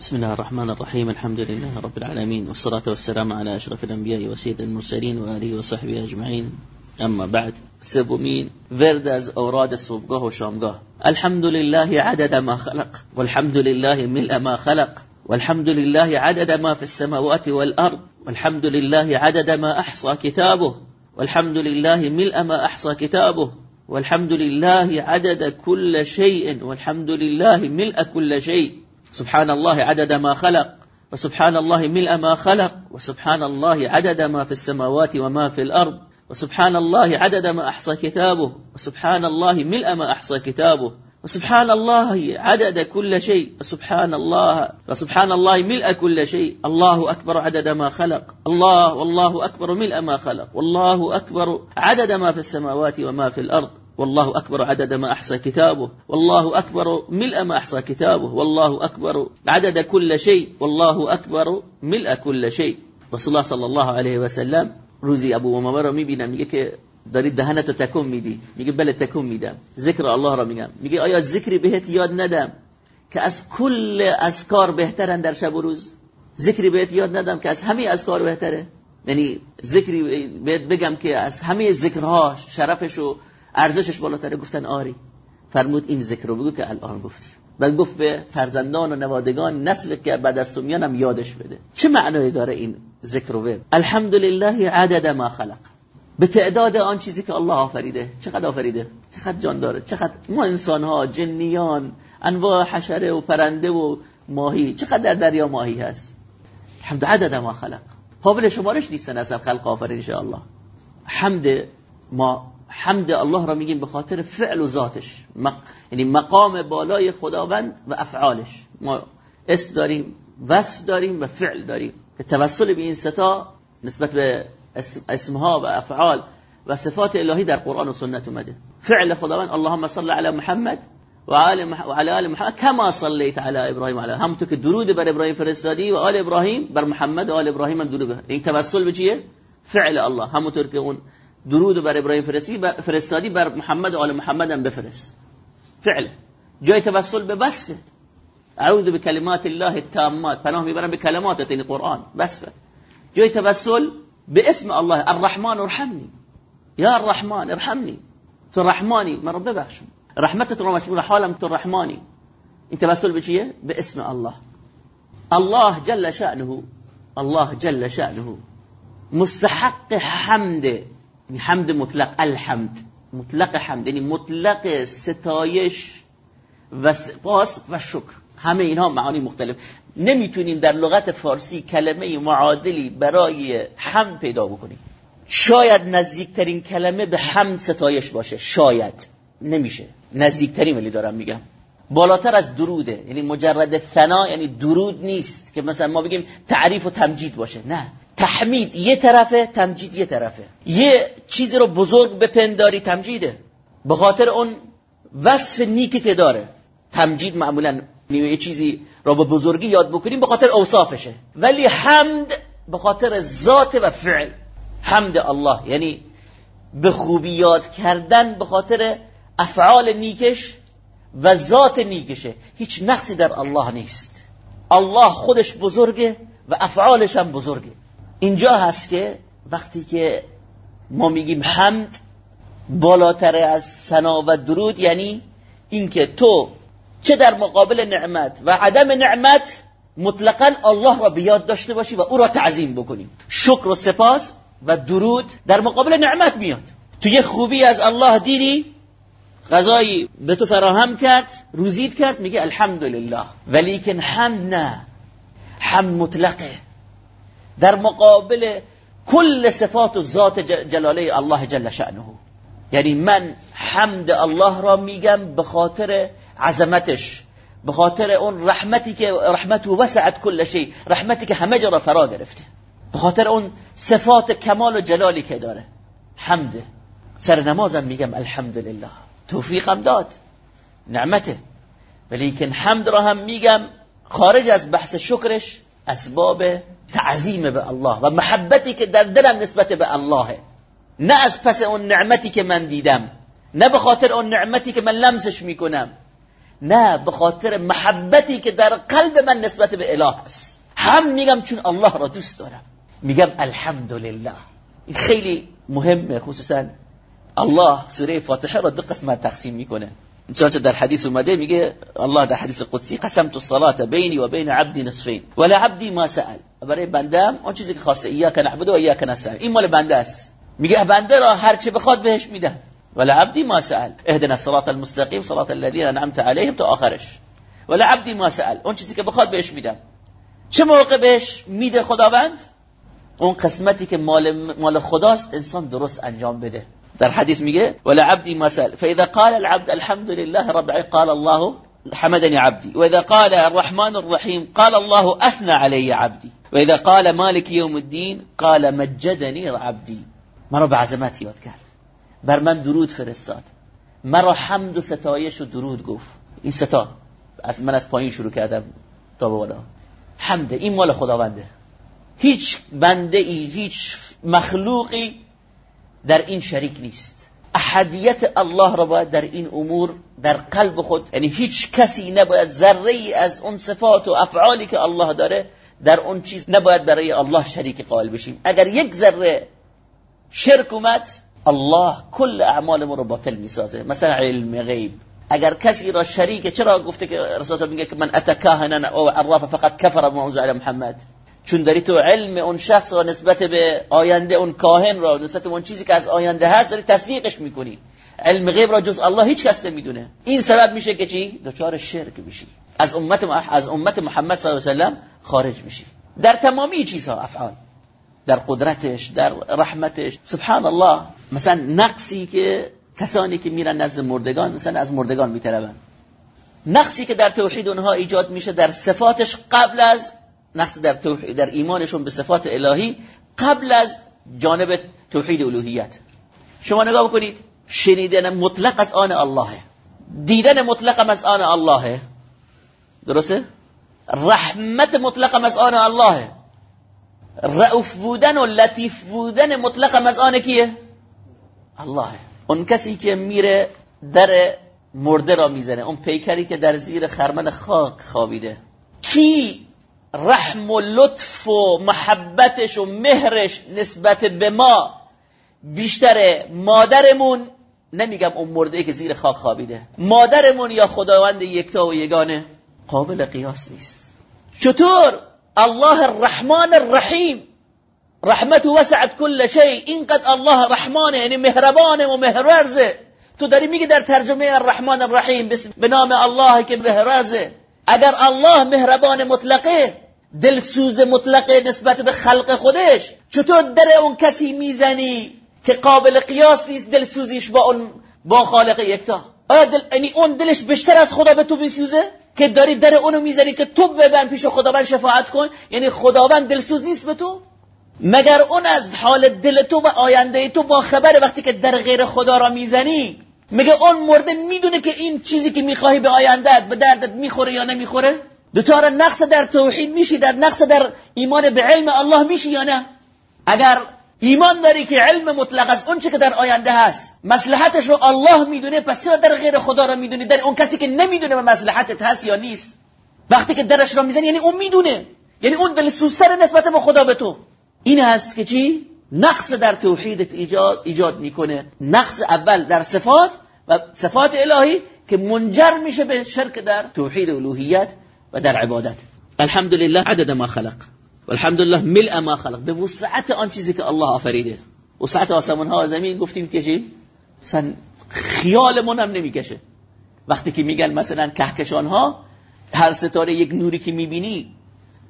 بسم الله الرحمن الرحيم الحمد لله رب العالمين والصلاة والسلام على أشرف الأنبياء وسيد المرسلين وآله وصحبه أجمعين. أما بعد سبومين ورد از أوراد صبحگاه و شامگاه الحمد لله عدد ما خلق والحمد لله ملء ما خلق والحمد لله عدد ما في السماوات والأرض والحمد لله عدد ما أحصى كتابه والحمد لله ملء ما أحصى كتابه والحمد لله عدد كل شيء والحمد لله ملء كل شيء. سبحان الله عدد ما خلق وسبحان الله ملء ما خلق وسبحان الله عدد ما في السماوات وما في الأرض وسبحان الله عدد ما أحصى كتابه وسبحان الله ملء ما أحصى كتابه وسبحان الله عدد كل شيء وسبحان الله وسبحان الله ملء كل شيء. الله أكبر عدد ما خلق. الله والله أكبر ملء ما خلق. والله أكبر عدد ما في السماوات وما في الأرض. والله أكبر عدد ما أحصى كتابه والله أكبر ملء ما أحصى كتابه والله أكبر عدد كل شيء والله أكبر ملء كل شيء. رسول الله صلى الله عليه وسلم روزی أبو امامه رو میبینم میگه که داری دهنتو تکون میدی میگه بله تکون میدم ذکر الله را میگم میگه آیا ذکری بهت یاد ندم. که از کل اذکار بهترن در شب و روز. ذکری بهت یاد ندم که از همه اذکار بهتره. یعنی ذکری بهت بگم که از همه ذکرها شرفش و ارزشش بالاتره گفتن آری. فرمود این ذکر رو بگو که الان گفتی. بعد گفت به فرزندان و نوادگان نسل که بعد از سمیان هم یادش بده. چه معنایی داره این ذکر و الحمدلله عدد ما خلق. به تعداد آن چیزی که الله آفریده. چقدر آفریده؟ چقدر جان داره؟ چقدر ما انسان ها جنیان انواع حشره و پرنده و ماهی. چقدر در دریا ماهی هست؟ الحمد عدد ما خلق. قابل شمارش نیستن اصلا خلق آفرین الله حمد ما حمد الله را میگیم به خاطر فعل و ذاتش. یعنی مقام بالای خداوند و افعالش. ما اسم داریم وصف داریم و فعل داریم. که توسل به این ستا نسبت به اسمها و افعال و صفات الهی در قرآن و سنت اومده. فعل خداوند اللهم صل علی محمد و علی آل محمد کما صلیت علی ابراهیم علی همونطور که درود بر ابراهیم فرستادی و آل ابراهیم بر محمد و آل ابراهیم هم درود این توسل به چیه؟ فعل الله. همونطور که اون درود بر ابراهیم فرستادی بر محمد و آل محمد هم بفرست. فعل. جای توسل به وصفه اعوذ بکلمات الله التامات. پناه میبرم به کلمات این قرآن. وصفه جای توسل به اسم الله. الرحمن ارحمنی. یا الرحمن ارحمنی. تو رحمانی. من رو ببخشم. رحمتت رو مشمول حالم تو رحمانی. این توسل به چیه؟ به اسم الله. الله جل شأنه. الله جل شأنه. مستحق حمد. یعنی حمد مطلق الحمد. مطلق حمد یعنی مطلق ستایش و سپاس و شکر. همه اینها معانی مختلف. نمی‌تونیم در لغت فارسی کلمه معادلی برای حمد پیدا بکنیم. شاید نزدیکترین کلمه به حمد ستایش باشه. شاید. نمیشه. نزدیکترین ولی دارم میگم. بالاتر از دروده یعنی مجرد ثنا یعنی درود نیست که مثلا ما بگیم تعریف و تمجید باشه. نه. تحمید یه طرفه تمجید یه طرفه. یه چیزی رو بزرگ بپنداری تمجیده. به خاطر اون وصف نیکی که داره. تمجید معمولا یه چیزی رو به بزرگی یاد بکنیم به خاطر اوصافشه. ولی حمد به خاطر ذات و فعل. حمد الله. یعنی به خوبی یاد کردن به خاطر افعال نیکش و ذات نیکشه. هیچ نقصی در الله نیست. الله خودش بزرگه و افعالش هم بزرگه. اینجا هست که وقتی که ما میگیم حمد بالاتر از سنا و درود یعنی اینکه تو چه در مقابل نعمت و عدم نعمت مطلقا الله را بیاد داشته باشی و او را تعظیم بکنی. شکر و سپاس و درود در مقابل نعمت میاد. تو یه خوبی از الله دیدی؟ غذایی به تو فراهم کرد روزید کرد میگه الحمدلله. ولیکن حمد نه. حمد مطلقه. در مقابل کل صفات و ذات جلاله الله جل شأنه. یعنی من حمد الله را میگم به خاطر عظمتش به خاطر اون رحمتی که رحمت و وسعت کل شی رحمتی که همه جا را فرا گرفته. به خاطر اون صفات کمال و جلالی که داره. حمده سر نمازم میگم الحمدلله. توفیقم داد. نعمته. ولیکن حمد را هم میگم خارج از بحث شکرش اسباب تعظیم به الله و محبتی که در دلم نسبت به الله. نه از پس اون نعمتی که من دیدم نه به خاطر اون نعمتی که من لمسش می‌کنم نه به خاطر محبتی که در قلب من نسبت به اله هست هم میگم چون الله را دوست دارم. میگم الحمدلله. این خیلی مهمه خصوصا الله سوره فاتحه را دو قسمت تقسیم می‌کنه. چنانچه در حدیث اومده میگه الله در حدیث قدسی قسمت الصلاه بینی و بین عبدی نصفین. ولا عبدی ما سأل. برای بندم اون چیزی که خواسته ایاک نعبد و ایاک نستعین. این مال بنده است. میگه بنده را هر چه بخواد بهش میدم. ولا عبدی ما سأل. اهدنا الصراط المستقیم صراط الذين انعمت عليهم تا آخرش. ولا عبدی ما سأل. اون چیزی که بخواد بهش میدم. چه موقع بهش میده خداوند؟ اون قسمتی که مال مال خداست انسان درست انجام بده. در حدیث میگه ولا عبدی ما سأل. فاذا قال العبد الحمد لله رب قال الله حمدني عبدي. واذا قال الرحمن الرحيم قال الله اثنى علي عبدي. واذا قال مالك يوم الدين قال مجدني عبدي. مرا به عظمت یاد کرد. بر من درود فرستاد. مرا حمد و ستایش و درود گفت. این ستا از من از پایین شروع کردم تا بالا. حمد این مال خداونده. هیچ بنده ای هیچ مخلوقی در این شریک نیست. احدیت الله را باید در این امور در قلب خود یعنی هیچ کسی نباید ذره ای از اون صفات و افعالی که الله داره در اون چیز نباید برای الله شریک قائل بشیم. اگر یک ذره شرک اومد الله کل اعمال ما رو باطل می‌سازه. مثلا علم غیب. اگر کسی را شریک چرا گفته که رسول میگه که من اتکاهنا او عراف فقط کفر بما انزل محمد؟ چون داری تو علم اون شخص را نسبت به آینده اون کاهن را نسبت به اون چیزی که از آینده هست داری تصدیقش می‌کنی. علم غیب را جز الله هیچ کس نمی‌دونه. این سبب میشه که چی؟ دچار شرک میشی. از امت از امت محمد صلی الله علیه و خارج میشی. در تمامی چیزها افعال. در قدرتش در رحمتش. سبحان الله مثلا نقصی که کسانی که میرن نزد مردگان مثلا از مردگان میطلبن. نقصی که در توحید اونها ایجاد میشه در صفاتش قبل از نقص در توحید در ایمانشون به صفات الهی قبل از جانب توحید الوهیت. شما نگاه بکنید شنیدن مطلق از آن اللهه. دیدن مطلق از آن اللهه. درسته؟ رحمت مطلق از آن اللهه. رعوف بودن و لطیف بودن مطلق از آن کیه؟ اللهه. اون کسی که میره در مرده را می‌زنه. اون پیکری که در زیر خرمن خاک خوابیده. کی رحم و لطف و محبتش و مهرش نسبت به ما بیشتره مادرمون نمیگم اون مرده که زیر خاک خوابیده مادرمون یا خداوند یکتا و یگانه قابل قیاس نیست. چطور؟ الله الرحمن الرحیم. رحمت وسعت كل شيء اینقدر الله رحمانه یعنی مهربانه و مهرورزه. تو داری میگی در ترجمه الرحمن الرحیم به نام الله که مهرورزه. اگر الله مهربان مطلقه دلسوز مطلقه نسبت به خلق خودش چطور در اون کسی می‌زنی که قابل قیاس نیست دلسوزیش با اون با خالق یکتا؟ آیا دل... یعنی اون دلش بیشتر از خدا به تو بسوزه که داری در اونو می‌زنی که تو ببن پیش خداوند شفاعت کن یعنی خداوند دلسوز نیست به تو؟ مگر اون از حال دل تو و آینده تو با خبر وقتی که در غیر خدا را می‌زنی میگه اون مرده می‌دونه که این چیزی که می‌خواهی به آیندهت به دردت می‌خوره یا نمی‌خوره؟ دوچار نقص در توحید میشی در نقص در ایمان به علم الله میشی یا نه؟ اگر ایمان داری که علم مطلق از اون چه که در آینده هست مصلحتش رو الله می‌دونه پس چرا در غیر خدا را می‌دونی؟ در اون کسی که نمی‌دونه به مصلحتت هست یا نیست. وقتی که درش را می‌زنی یعنی اون می‌دونه. یعنی اون دل سوستر نسبت به خدا به تو. این هست که چی؟ نقص در توحیدت ایجاد ایجاد می‌کنه. نقص اول در صفات و صفات الهی که منجر میشه به شرک در توحید الوهیت و در عبادت. الحمدلله عدد ما خلق. والحمدلله ملء ما خلق. به وسعت آن چیزی که الله آفریده. وسعت آسمان ها و زمین گفتیم که چی مثلا خیالمون هم نمی‌کشه. وقتی که میگن مثلا کهکشان ها هر ستاره یک نوری که می‌بینی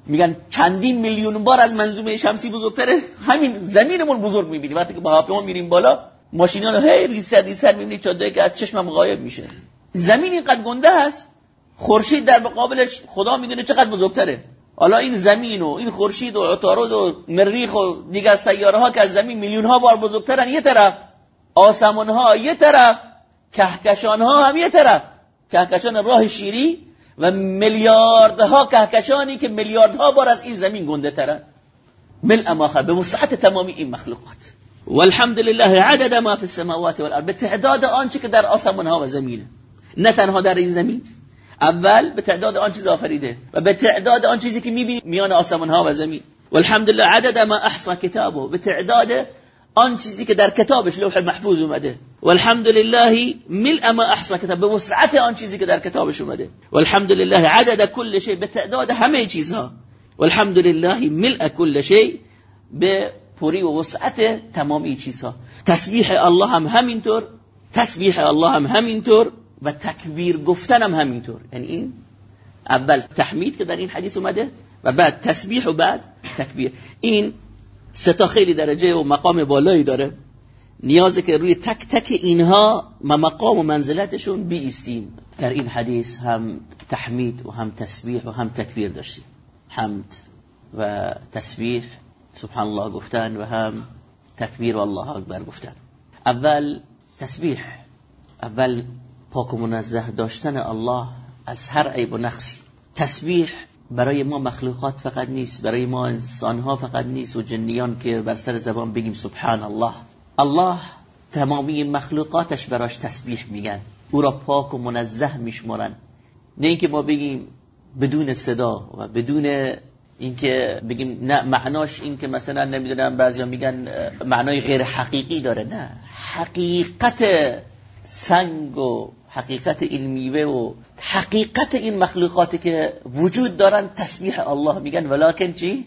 میگن چندین میلیون بار از منظومه شمسی بزرگتره. همین زمینمون بزرگ می‌بینی وقتی که با هواپیما میریم بالا ماشینا رو هی ریست می‌بینی تا که از چشمم غایب میشه. زمین اینقدر گنده هست خورشید در مقابلش خدا می‌دونه چقدر بزرگتره. حالا این زمین و این خورشید و عطارد و مریخ و دیگر سیاره ها که از زمین میلیون ها بار بزرگترن یه طرف. آسمان ها یه طرف. کهکشان ها هم یه طرف. کهکشان راه شیری و میلیاردها کهکشانی که میلیاردها بار از این زمین گنده ترن ملء ما به وسعت تمامی این مخلوقات. والحمد لله عدد ما في السماوات والارض. به تعداد آنچه که در آسمان ها و زمینه. نه تنها در این زمین. اول به تعداد آن چیز آفریده و به تعداد آن چیزی که می‌بینی میان آسمان ها و زمین. والحمدلله عدد ما احصا کتابه. به تعداد آن چیزی که در کتابش لوح محفوظ اومده. والحمدلله ملء ما احصا کتاب به وسعت آن چیزی که در کتابش اومده. والحمدلله عدد کل شی به همه چیزها. والحمدلله ملء کل شی به پوری و وسعت تمامی چیزها. تسبیح الله هم همینطور تسبیح الله هم همینطور و تکبیر گفتن هم همینطور. یعنی این اول تحمید که در این حدیث اومده و بعد تسبیح و بعد تکبیر. این ستا خیلی درجه و مقام بالایی داره. نیازه که روی تک تک اینها مقام و منزلتشون بیستیم. در این حدیث هم تحمید و هم تسبیح و هم تکبیر داشتیم. حمد و تسبیح سبحان الله گفتن و هم تکبیر و الله اکبر گفتن. اول تسبیح. اول پاک و منزه داشتن الله از هر عیب و نقصی. تسبیح برای ما مخلوقات فقط نیست برای ما انسان ها فقط نیست و جنیان که بر سر زبان بگیم سبحان الله الله تمامی مخلوقاتش براش تسبیح میگن. او را پاک و منزه میشمرن نه اینکه ما بگیم بدون صدا و بدون اینکه بگیم نه معناش این که مثلا نمی‌دونم بعضیا میگن معنای غیر حقیقی داره. نه حقیقت سنگ و حقیقت این میوه و حقیقت این مخلوقاتی که وجود دارن تسبیح الله میگن ولکن چی؟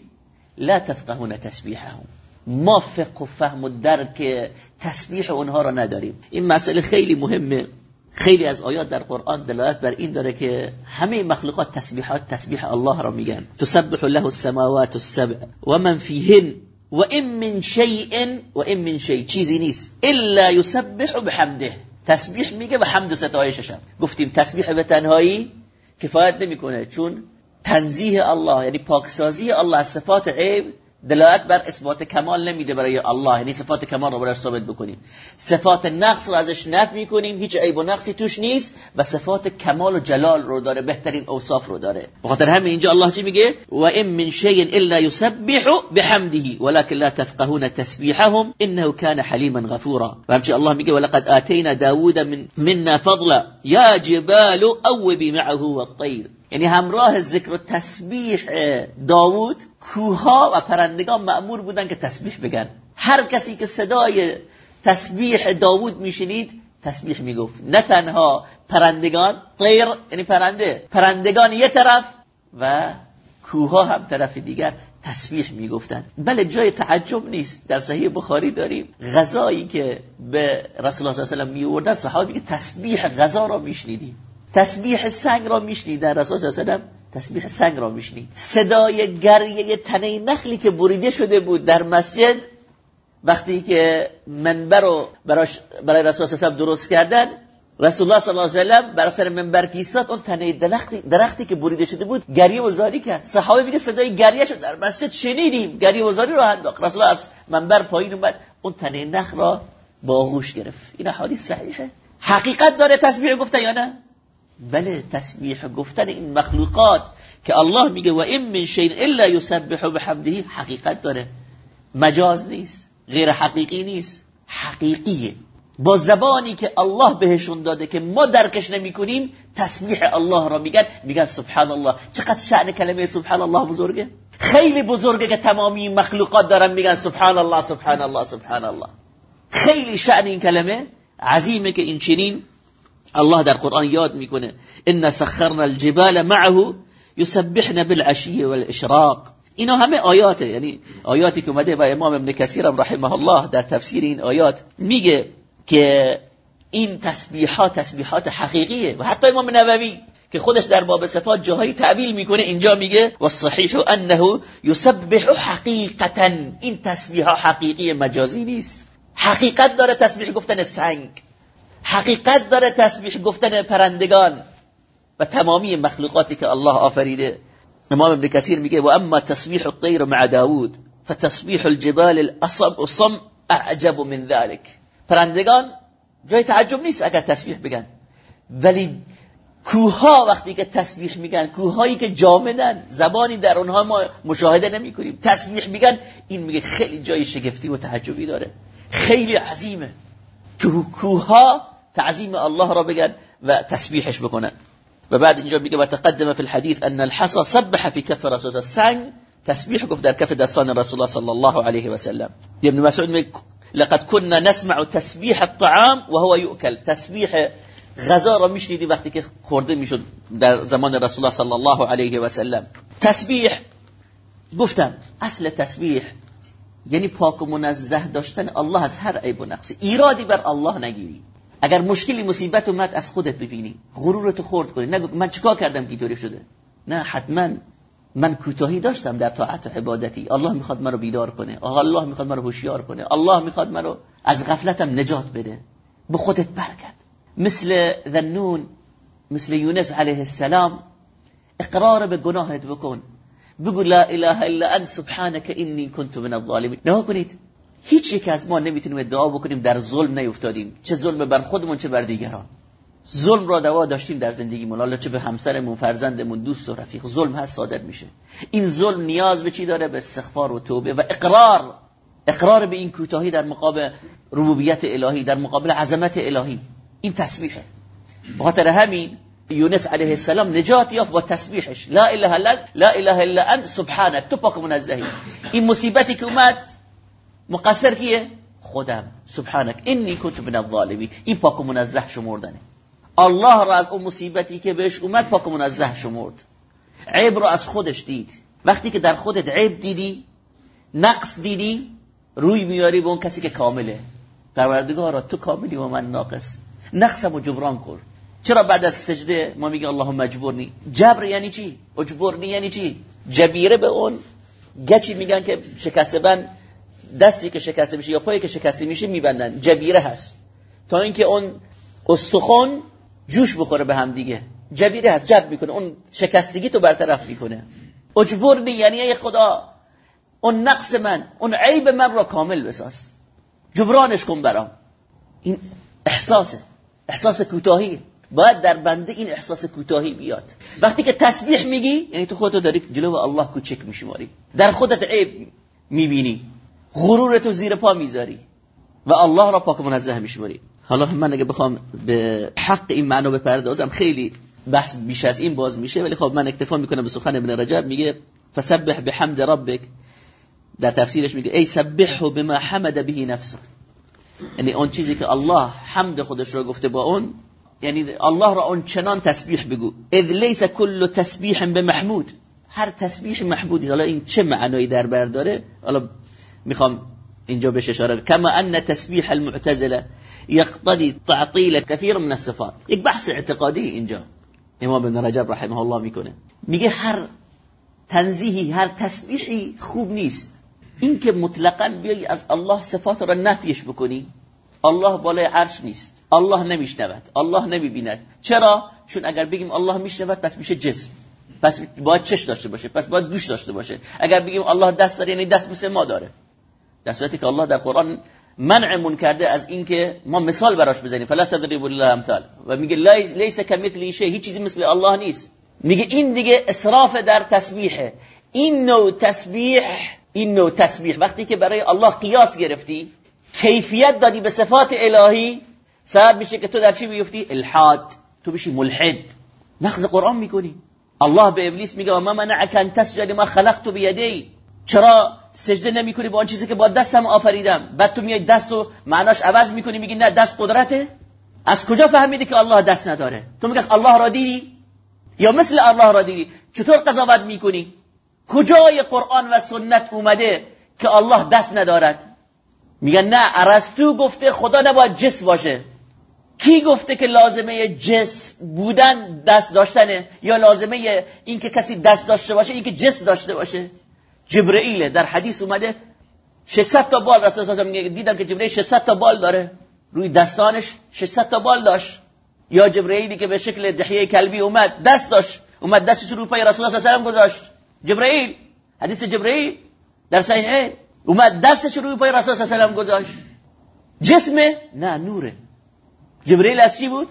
لا تفقهون تسبیحهم. ما فقه و فهم و درک تسبیح اونها را نداریم. این مسئله خیلی مهمه. خیلی از آیات در قرآن دلالت بر این داره که همه مخلوقات تسبیحات تسبیح الله را میگن. تسبح له السماوات السبع و من فیهن و این من شیء و این من شیء. چیزی نیست. الا یسبح بحمده. تسبیح میگه و حمد و ستایشش هم. گفتیم تسبیح به تنهایی کفایت نمی‌کنه چون تنزیه الله یعنی پاکسازی الله از صفات عیب دلالت بر اثبات کمال نمیده برای الله. یعنی صفات کمال رو برای ثابت بکنیم. صفات نقص رو ازش نفی می‌کنیم. هیچ عیب و نقصی توش نیست و صفات کمال و جلال رو داره بهترین اوصاف رو داره. بخاطر همین اینجا الله چی میگه؟ و این من شیء الا یسبح بحمده ولكن لا تفقهون تسبیحهم انه كان حلیما غفورا. و همچنین الله میگه ولقد آتینا داوود من منا فضلا یا جبال اوبی معه والطیر. یعنی همراه ذکر و تسبیح داوود کوها و پرندگان مأمور بودن که تسبیح بگن. هر کسی که صدای تسبیح داوود میشنید تسبیح می‌گفت. نه تنها پرندگان طیر یعنی پرنده پرندگان یه طرف و کوها هم طرف دیگر تسبیح می‌گفتن. بله جای تعجب نیست. در صحیح بخاری داریم غذایی که به رسول الله صلی الله علیه و آله میوردن صحابه که تسبیح غذا را میشنیدیم. تسبیح سنگ را میشنید در رسول الله صلی تسبیح سنگ را میشنید. صدای گریه تنه نخلی که بریده شده بود در مسجد وقتی که منبر رو برای رسول الله درست کردن رسول الله صلی الله علیه و بر سر منبر کیسات اون تنه درختی درختی که بریده شده بود گریه و زاری کرد. صحابه میگه صدای گریه شد در مسجد شنیدیم. گریه و زاری رو انداخت. رسول الله از منبر پایین اومد اون تنه نخل را با آغوش گرفت. این حدیث صحیحه. حقیقت داره تسبیح گفته یا نه؟ بله تسبیح گفتن این مخلوقات که الله میگه و این من شین الا یسبح بحمده حقیقت داره. مجاز نیست غیر حقیقی نیست حقیقیه. با زبانی که الله بهشون داده که ما درکش نمی کنیم تسبیح الله را میگن میگن سبحان الله چقدر شأن کلمه سبحان الله بزرگه؟ خیلی بزرگه که تمامی مخلوقات دارن میگن سبحان الله سبحان الله سبحان الله خیلی شأن این کلمه عظیمه که این چنین الله در قرآن یاد می‌کنه. ان سخرنا الجبال معه یسبحن بالعشی والاشراق اینا همه آیاته. یعنی آیاتی که اومده و امام ابن کثیر رحمه الله در تفسیر این آیات میگه که این تسبیحات تسبیحات حقیقیه. و حتی امام نووی که خودش در باب صفات جاهایی تعبیل می‌کنه اینجا میگه و صحیح انه یسبح حقیقتا. این تسبیح حقیقی مجازی نیست. حقیقت داره تسبیح گفتن سنگ. حقیقت داره تسبیح گفتن پرندگان و تمامی مخلوقاتی که الله آفریده. امام ابن کثیر میگه و اما تسبیح الطیر مع داوود فتسبیح الجبال الاصب الصم اعجب من ذلك پرندگان جای تعجب نیست اگر تسبیح بگن. ولی کوها وقتی که تسبیح میگن کوهایی که جامدن زبانی در اونها ما مشاهده نمی کنیم تسبیح میگن این میگه خیلی جای شگفتی و تعجبی داره. خیلی عظیمه. کوها تعظیم الله را بگن و تسبیحش بکنن. و بعد اینجا میگه و تقدم فی الحديث ان الحصى سبح في كف رسول سنگ تسبیح گفت در کف دستان رسول الله صلی الله علیه و سلم. ابن مسعود میگه لقد كنا نسمع تسبیح الطعام وهو يؤكل تسبیح غذا را میشنیدی وقتی که خورده می‌شد در زمان رسول الله صلی الله علیه و سلم. تسبیح گفتم اصل تسبیح یعنی پاک و منزه داشتن الله از هر عیب و نقص. ایرادی بر الله نگیری. اگر مشکلی مصیبت اومد از خودت ببینی. غرورتو خورد کنی. نگو من چیکار کردم که اینطوری شده؟ نه حتما من کوتاهی داشتم در طاعت و عبادتی. الله می‌خواد منو بیدار کنه. الله می‌خواد منو هوشیار کنه. الله می‌خواد منو از غفلتم نجات بده. به خودت برگرد. مثل ذنون مثل یونس علیه السلام اقرار به گناهت بکن. بگو لا اله الا انت سبحانك انی كنت من الظالمین. نه کنید. هیچ یک از ما نمی‌تونیم ادعا بکنیم در ظلم نیفتادیم چه ظلم بر خودمون چه بر دیگران. ظلم را دوا داشتیم در زندگی حالا چه به همسرمون فرزندمون دوست و رفیق. ظلم هست صادر میشه. این ظلم نیاز به چی داره؟ به استغفار و توبه و اقرار. اقرار به این کوتاهی در مقابل ربوبیت الهی در مقابل عظمت الهی. این تسبیحه. بخاطر همین یونس علیه السلام نجات یافت با تسبیحش. لا اله الا لا اله الا انت سبحانك تو پاک منزهی. این مصیبتی که اومد مقصر کیه؟ خودم. سبحانك. انی کنت من الظالمین این پاک منزه شمردنه. الله را از اون مصیبتی که بهش اومد پاک منزه شمرد. عیب را از خودش دید. وقتی که در خودت عیب دیدی نقص دیدی روی میاری به اون کسی که کامله. پروردگارا تو کاملی و من ناقص. نقصم و جبران کن. چرا بعد از سجده ما میگه اللهم اجبرنی؟ جبر یعنی چی؟ اجبرنی یعنی چی؟ جبیره به اون. گچی میگن که شکسته دستی که شکسته میشه یا پایی که شکسته میشه میبندن. جبیره هست. تا اینکه اون استخوان جوش بخوره به هم دیگه. جبیره هست. جب می‌کنه. اون شکستگی تو برطرف می‌کنه. اجبرنی یعنی ای خدا اون نقص من اون عیب من را کامل بساز. جبرانش کن برام. این احساسه. احساس کوتاهی. باید در بنده این احساس کوتاهی بیاد. وقتی که تسبیح میگی یعنی تو خودتو داری جلو الله کوچک میشماری. در خودت عیب می‌بینی. غرورتو زیر پا می‌ذاری. و الله را پاک منزه میشماری. حالا من اگه بخوام به حق این معنا بپردازم خیلی بحث بیش از این باز میشه ولی خب من اکتفا می‌کنم به سخن ابن رجب. میگه فسبح بحمد ربک. در تفسیرش میگه ای سبحه بما حمد به نفسه یعنی اون چیزی که الله حمد خودش رو گفته با اون یعنی الله را اون چنان تسبیح بگو. اذ لیس کل تسبیح به محمود هر تسبیح محمودی حالا این چه معنایی در بر داره؟ حالا می‌خوام اینجا بهش اشاره کما ان تسبیح المعتزله یقتضی تعطیل كثير من الصفات. یک بحث اعتقادی اینجا امام ابن رجب رحمه الله می‌کنه. میگه هر تنزیهی هر تسبیحی خوب نیست. این که مطلقا بیایی از الله صفات را نفیش بکنی الله بالای عرش نیست. الله نمیشنود الله نمی‌بیند. چرا؟ چون اگر بگیم الله میشنود پس میشه جسم. پس باید چش داشته باشه پس باید گوش داشته باشه. اگر بگیم الله دست داره یعنی دست مثل ما داره. در صورتی که الله در قرآن منعمون کرده از اینکه ما مثال براش بزنیم. فلا تضربوا الله امثال. و میگه لیس کمثلی شی هیچ چیزی مثل الله نیست. میگه این دیگه اسراف در تسبیحه. این نوع تسبیح این نوع تسبیح وقتی که برای الله قیاس گرفتی کیفیت دادی به صفات الهی سبب میشه که تو در چی بیفتی؟ الحاد. تو بشی ملحد. نقض قرآن می‌کنی. الله به ابلیس میگه ما منعک ان تسجد ما خلقت بیدی. چرا؟ سجده نمی‌کنی با آن چیزی که با دستم آفریدم. بعد تو میای دست و معناش عوض می‌کنی میگی نه دست قدرته. از کجا فهمیدی که الله دست نداره؟ تو میگه الله را دیدی؟ یا مثل الله را دیدی؟ چطور قضاوت می‌کنی؟ کجای قرآن و سنت اومده که الله دست ندارد؟ میگن نه ارسطو گفته خدا نباید جسم باشه. کی گفته که لازمه جسم بودن دست داشتنه؟ یا لازمه این که کسی دست داشته باشه این که جسم داشته باشه؟ جبرئیل در حدیث اومده 600 تا بال رسول میگه دیدم که جبرئیل 600 تا بال داره. روی دستانش 600 تا بال داشت. یا جبرئیلی که به شکل دحیه کلبی اومد دست داشت. اومد دستش رو پای رسول الله صلی گذاشت. جبرئیل حدیث جبرئیل در صحیحه اومد دستش روی پای رسول الله صلی گذاشت. جسمه نه نوره. جبرئیل از چی بود؟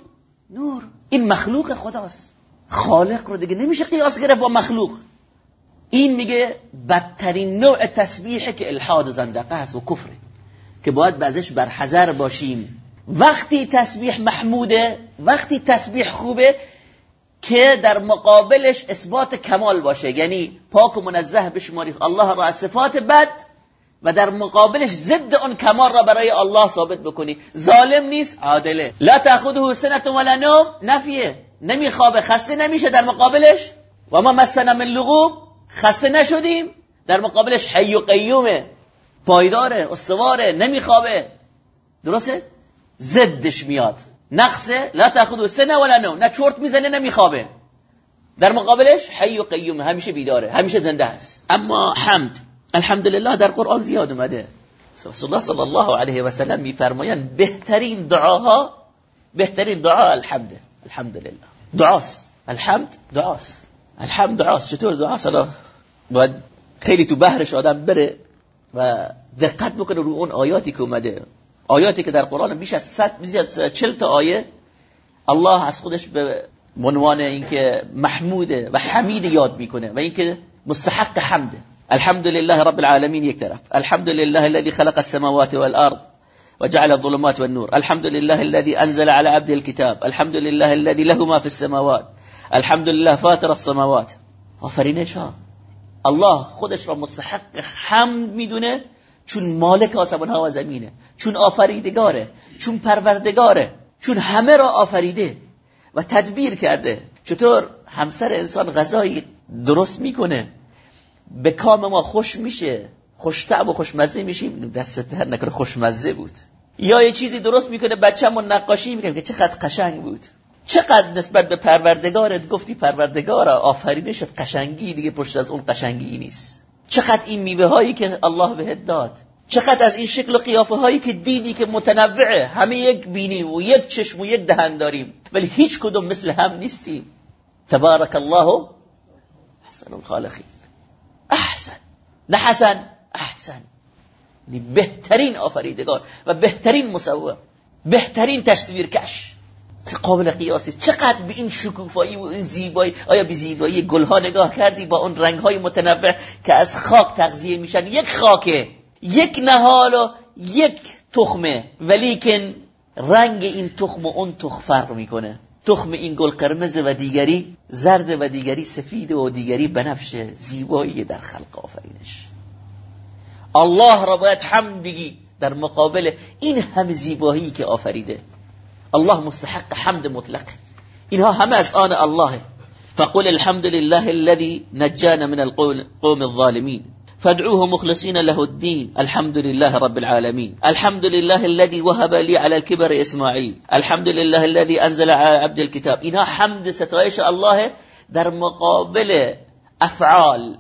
نور. این مخلوق خداست. خالق رو دیگه نمیشه قیاس گرفت با مخلوق. این میگه بدترین نوع تسبیحه که الحاد و زندقه هست و کفره. که باید بازش بر حذر باشیم. وقتی تسبیح محموده وقتی تسبیح خوبه که در مقابلش اثبات کمال باشه. یعنی پاک و منزه بشماری الله را از صفات بد و در مقابلش ضد اون کمال را برای الله ثابت بکنی. ظالم نیست عادله. لا تاخذه سنه ولا نوم نفیه. نمیخوابه خسته نمیشه در مقابلش. و ما مسنا من لغوب خسته نشدیم. در مقابلش حی و قیومه پایداره استواره نمیخوابه. درسته؟ ضدش میاد. نقصه لا تاخذ سنه ولا نوم. نه چرت می‌زنه نمیخوابه در مقابلش حی و قیوم همیشه بیداره همیشه زنده است اما حمد الحمدلله در قرآن زیاد اومده. رسول الله صلی الله علیه و سلم میفرمایند بهترین دعاها بهترین دعا الحمد الحمدلله. دعاست. الحمد دعاست. الحمد دعاست چطور دعاست باید خیلی تو بحرش آدم بره و دقت بکنه رو اون آیاتی که اومده. آیاتی که در قرآن بیش از 100 چل تا آیه الله از خودش به عنوان اینکه محموده و حمید یاد می‌کنه و اینکه مستحق حمده. الحمد لله رب العالمين یک الحمد لله الذي خلق السماوات والارض وجعل الظلمات والنور. الحمد لله الذي انزل على عبده الكتاب. الحمد لله الذي له ما في السماوات. الحمد لله فاطر السماوات. آفرینش ها الله خودش را مستحق حمد می‌دونه چون مالک آسمان ها و زمینه چون آفریدگاره چون پروردگاره چون همه را آفریده و تدبیر کرده. چطور؟ همسر انسان غذایی درست می‌کنه. به کام ما خوش میشه. خوشتعب و خوشمزه میشیم. دست در نکنه خوشمزه بود. یا یه چیزی درست می‌کنه بچه‌مون نقاشی می‌کنه که چقدر قشنگ بود. چقدر نسبت به پروردگارت گفتی پروردگار آفرینشت قشنگی دیگه پشت از اون قشنگی نیست. چقدر این میوه هایی که الله بهت داد چقدر از این شکل و قیافه هایی که دیدی که متنوعه. همه یک بینی و یک چشم و یک دهن داریم ولی هیچ کدوم مثل هم نیستیم. تبارک الله احسن الخالقین. احسن. نه حسن احسن. یعنی بهترین آفریدگار و بهترین مصور بهترین تصویرکش قابل قیاسی چقدر به این شکوفایی و این زیبایی آیا به زیبایی گلها نگاه کردی با اون رنگهای متنوع که از خاک تغذیه میشن؟ یک خاکه یک نهال و یک تخمه. ولیکن رنگ این تخم و اون تخم فرق می‌کنه. تخم این گل قرمز و دیگری زرد و دیگری سفید و دیگری بنفش زیبایی در خلق آفرینش. الله را باید حمد بگی در مقابل این همه زیبایی که آفریده. الله مستحق حمد مطلق. اینها همه از آن الله. فقل الحمد لله الذي نجانا من القوم الظالمين. فادعوه مخلصين له الدين. الحمد لله رب العالمين. الحمد لله الذي وهب لي على الكبر إسماعيل. الحمد لله الذي أنزل على عبد الكتاب. إنها حمد ستعيش الله در مقابل أفعال.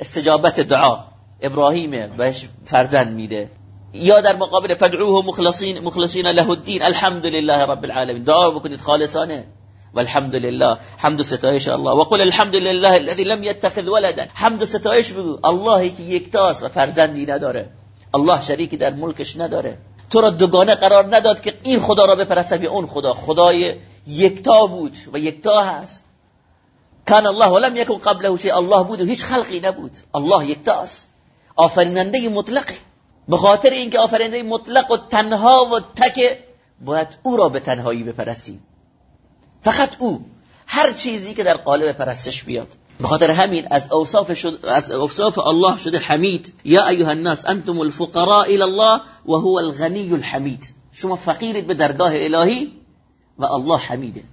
استجابت دعا ابراهیم بهش فرزند میده. یا در مقابل فدعوه مخلصین مخلصین له الدین الحمد لله رب العالمین. دعا بکنید خالصانه. والحمد لله حمد و ستایش الله. و قل الحمد لله الذي لم يتخذ ولدا. حمد و ستایش بگو. اللهی که یکتاست و فرزندی نداره. الله شریکی در ملکش نداره. تو را دوگانه قرار نداد که این خدا را بپرستی یا اون خدا. خدای یکتا بود و یکتا هست. کان الله ولم یکن قبله شيء الله بود و هیچ خلقی نبود. الله یکتاست. آفریننده مطلقه به خاطر اینکه آفریننده مطلق و تنها و تک باید او را به تنهایی بپرسیم. فقط او هر چیزی که در قالب پرستش بیاد. به خاطر همین از اوصاف از اوصاف الله شده حمید. یا ایها الناس انتم الفقراء الى الله وهو الغنی الحمید. شما فقیرید به درگاه الهی و الله حمیده.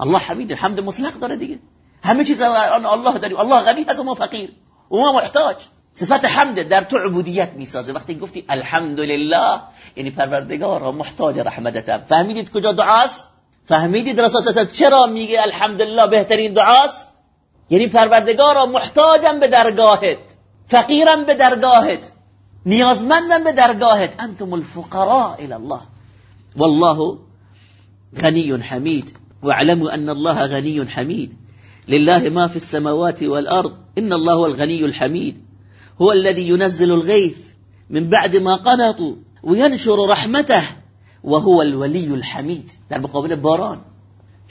الله حمیده. حمد مطلق داره دیگه. همه چیز الله داریم. الله غنی هست و ما فقیر. و ما محتاج. صفت حمد در تو عبودیت میسازه. وقتی گفتی الحمدلله یعنی پروردگار محتاج رحمتتم. فهمیدید کجا دعاست؟ فهمیدید رسول چرا میگه الحمدلله بهترین دعاست؟ یعنی پروردگارا محتاجم به درگاهت فقیرم به درگاهت نیازمندم به درگاهت. أنتم الفقراء إلى الله. والله غنی حمید واعلموا ان الله غنی حمید. لله ما في السماوات والارض ان الله هو الغني الحميد هو الذي ينزل الغيث من بعد ما قنطوا وينشر رحمته وهو الولي الحمید در مقابل باران.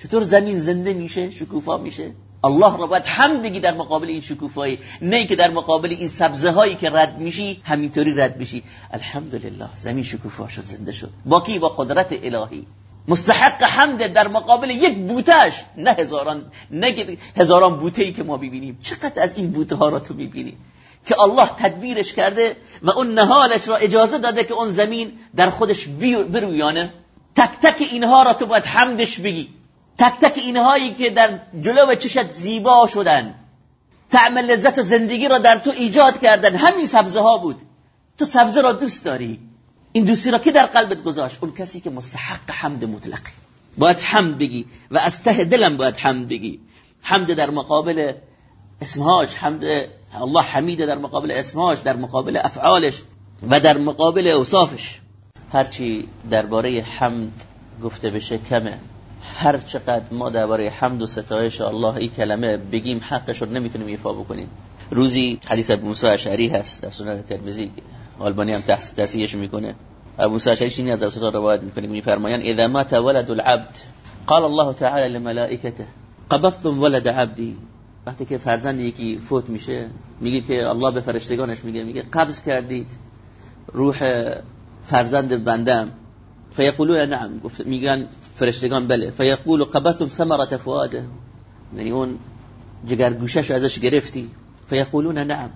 چطور زمین زنده میشه؟ شکوفا میشه. الله را باید حمد بگی در مقابل این شکوفایی. نه که در مقابل این سبزه هایی که رد میشی همینطوری رد میشی الحمدلله زمین شکوفا شد زنده شد. با کی؟ با قدرت الهی. مستحق حمد در مقابل یک بوتش نه هزاران نه هزاران بوته ای که ما ببینیم چقدر از این بوته ها را تو می‌بینی؟ که الله تدبیرش کرده و اون نهالش را اجازه داده که اون زمین در خودش برویانه. تک تک اینها را تو باید حمدش بگی. تک تک اینهایی که در جلو چشت زیبا شدن. طعم لذت زندگی را در تو ایجاد کردن. همین سبزه ها بود. تو سبزه را دوست داری. این دوستی را که در قلبت گذاشت؟ اون کسی که مستحق حمد مطلقی باید حمد بگی و از ته دلم باید حمد بگی. حمد در مقابل اسمهاش حمد الله حمیده در مقابل اسمهاش در مقابل افعالش و در مقابل اوصافش. هرچی درباره حمد گفته بشه کمه. هر چقدر ما درباره حمد و ستایش الله این کلمه بگیم حقش رو نمی‌تونیم ایفا بکنیم. روزی حدیث ابو موسی اشعری هست در سنن ترمذی آلبانی هم تصحیحش می‌کنه. ابو موسی اشعری اینی از رسول روایت می‌کنه میفرمایان اذا مات ولد العبد قال الله تعالى لملائكته قبضتم ولد عبدي. وقتی که فرزند یکی فوت میشه میگه که الله به فرشتگانش میگه میگه قبض کردید روح فرزند بندم. فیقولون نعم میگن فرشتگان بله. فیقول قبضتم ثمرة فؤاده. یعنی اون جگرگوشش ازش گرفتی. فیقولون نعم.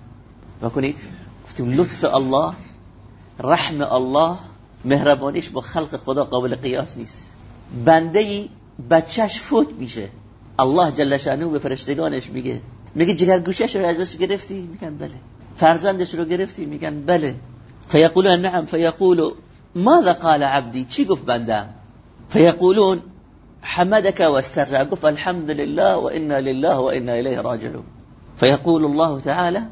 و کنید گفتیم لطف الله رحم الله مهربانیش با خلق خدا قابل قیاس نیست. بنده ای بچهش فوت میشه. الله جل شانو به فرشتگانش میگه. میگه جگر گوشش رو ازش گرفتی؟ میگن بله. فرزندش رو گرفتی؟ میگن بله. فیقولون نعم فیقولو ماذا قال عبدی؟ چی گفت بنده فیقولون حمدك واسترجع قف الحمد لله وإنا لله وإنا إليه راجعون. فيقول الله تعالى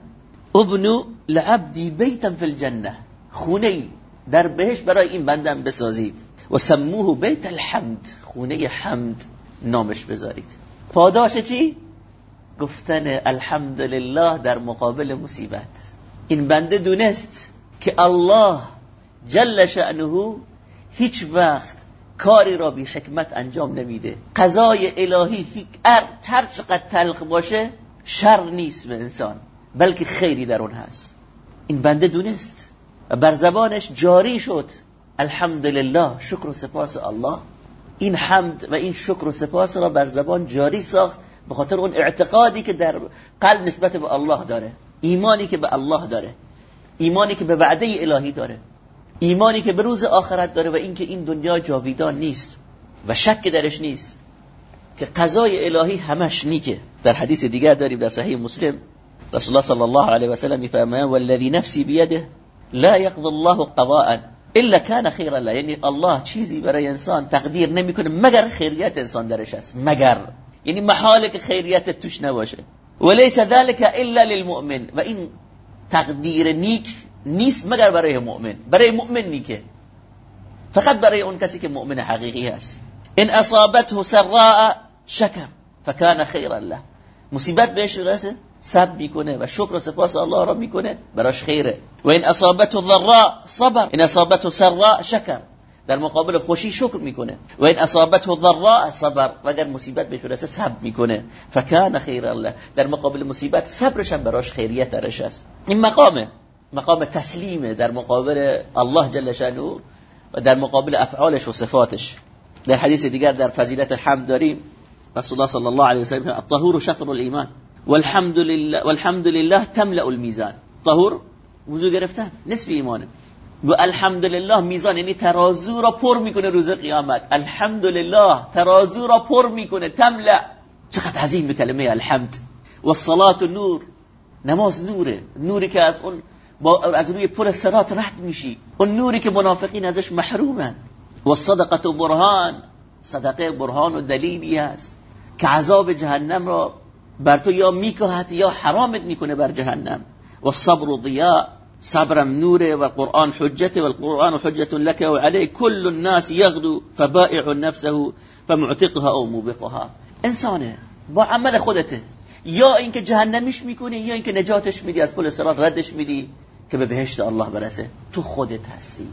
ابن لعبدي بيتا في الجنة. خوني در بهش برای این بندم بسازید. و سموه بیت الحمد. خونه حمد نامش بذارید. پاداش چی؟ گفتن الحمدلله در مقابل مصیبت. این بنده دونست که الله جل شأنه هیچ وقت کاری را بی حکمت انجام نمیده. قضای الهی هر چقدر تلخ باشه شر نیست به انسان بلکه خیری در اون هست. این بنده دونست و بر زبانش جاری شد. الحمدلله شکر و سپاس الله. این حمد و این شکر و سپاس را بر زبان جاری ساخت به خاطر اون اعتقادی که در قلب نسبت به الله داره ایمانی که به الله داره ایمانی که به وعده الهی داره ایمانی که به روز آخرت داره و اینکه این دنیا جاویدان نیست و شک درش نیست که قضای الهی همش نیکه. در حدیث دیگر داریم در صحیح مسلم رسول الله صلی الله علیه و سلم میفرمایند والذی نفسی بیده لا يقضي الله قضاء الا كان خيرا له. یعنی الله چیزی برای انسان تقدیر نمی‌کنه مگر خیریت انسان درش است؟ مگر. یعنی محال که خیریت توش نباشه. وليس ذلك الا للمؤمن. و این تقدیر نیک نیست مگر برای مؤمن. برای مؤمن نیکه. فقط برای اون کسی که مؤمن حقیقی هست. ان اصابته سراء شکر فکان خیرا له. مصیبت بهش رسه سب می‌کنه و شکر و سپاس الله را می‌کنه براش خیره. و این اصابته ضراء صبر این اصابته سراء شکر. در مقابل خوشی شکر می‌کنه. و این اصابته ضراء صبر و اگر مصیبت بهش رسه صبر می‌کنه. فکان خیر الله در مقابل مصیبت صبرش هم براش خیریت درش است. این مقامه. مقام تسلیمه در مقابل الله جل شانو و در مقابل افعالش و صفاتش. در حدیث دیگر در فضیلت حمد داریم. رسول الله صلی الله علیه و سلم الطهور شطر الايمان والحمد لله والحمد لله تملا الميزان طهور وضو گرفتن نصف ایمانه و الحمدلله میزان یعنی ترازو را پر می‌کنه روز قیامت الحمدلله ترازو را پر می‌کنه تملا چقدر عظیم کلمه الحمد و الصلاه نور نماز نوره نوری که از اون با از روی پر سرات رد میشی اون نوری که منافقین ازش محرومن و صدقه برهان صدقه برهان و دلیلی هست که عذاب جهنم را بر تو یا میکهد یا حرامت می‌کنه بر جهنم. و صبر و ضیاء صبرم نوره و قرآن حجته و القرآن حجت لك و علی كل الناس یغدو فبائع نفسه فمعتقها او موبقها. انسانه با عمل خودته. یا اینکه جهنمیش می‌کنی یا اینکه نجاتش میدی از پل صراط ردش میدی که به بهشت الله برسه. تو خودت هستی.